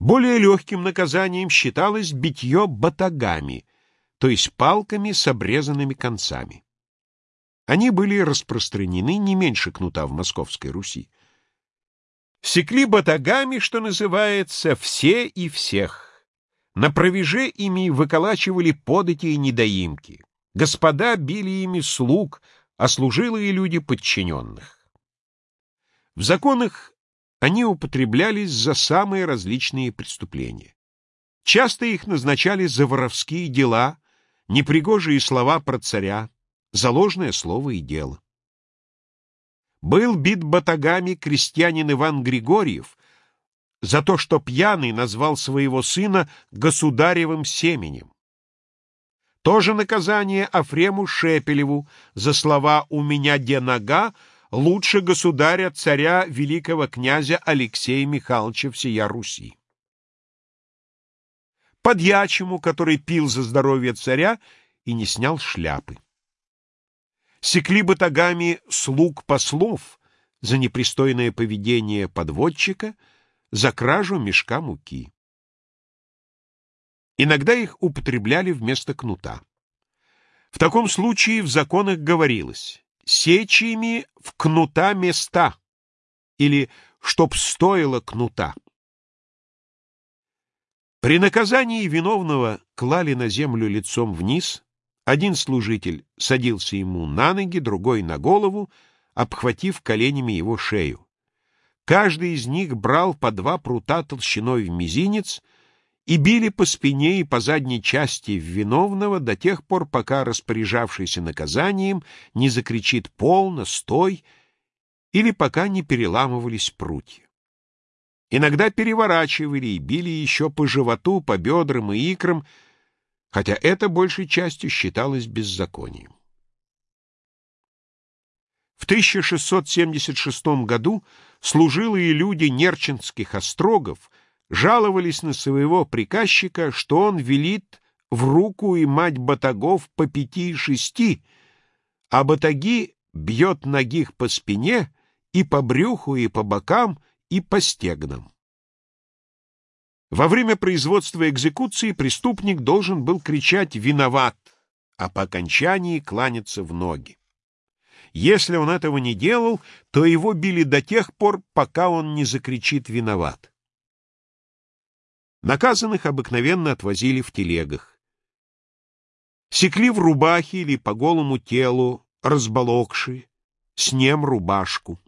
Более легким наказанием считалось битье батагами, то есть палками с обрезанными концами. Они были распространены не меньше кнута в Московской Руси. Секли батагами, что называется, все и всех. На провеже ими выколачивали подати и недоимки. Господа били ими слуг, а служилые люди подчиненных. В законах они употреблялись за самые различные преступления. Часто их назначали за воровские дела, непригожие слова про царя, за ложное слово и дело. Был бит батагами крестьянин Иван Григорьев за то, что пьяный назвал своего сына государевым семенем. То же наказание Афрему Шепелеву за слова «у меня де нога» лучше государя царя великого князя Алексея Михайловича всея Руси. Подьячему, который пил за здоровье царя и не снял шляпы секли батагами слуг послов за непристойное поведение подводчика, за кражу мешка муки. Иногда их употребляли вместо кнута. В таком случае в законах говорилось «сечиями в кнута места» или «чтоб стоило кнута». При наказании виновного клали на землю лицом вниз, один служитель садился ему на ноги, другой — на голову, обхватив коленями его шею. Каждый из них брал по два прута толщиной в мизинец и били по спине и по задней части виновного до тех пор, пока распоряжавшийся наказанием не закричит «полно», «стой» или пока не переламывались прутья. Иногда переворачивали и били еще по животу, по бедрам и икрам, хотя это большей частью считалось беззаконием. В 1676 году служилые люди нерчинских острогов жаловались на своего приказчика, что он велит в руку и мать батагов по пяти и шести, а батаги бьет ногих по спине и по брюху, и по бокам, и по стегнам. Во время производства экзекуции преступник должен был кричать «виноват», а по окончании кланяться в ноги. Если он этого не делал, то его били до тех пор, пока он не закричит «виноват». Наказанных обыкновенно отвозили в телегах. Секли в рубахе или по голому телу, разболокши, снем рубашку.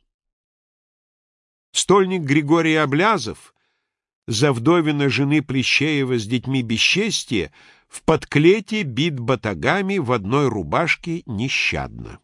Стольник Григорий Облязов — за вдовина жены Плещеева с детьми бесчестия в подклете бит батагами в одной рубашке нещадно.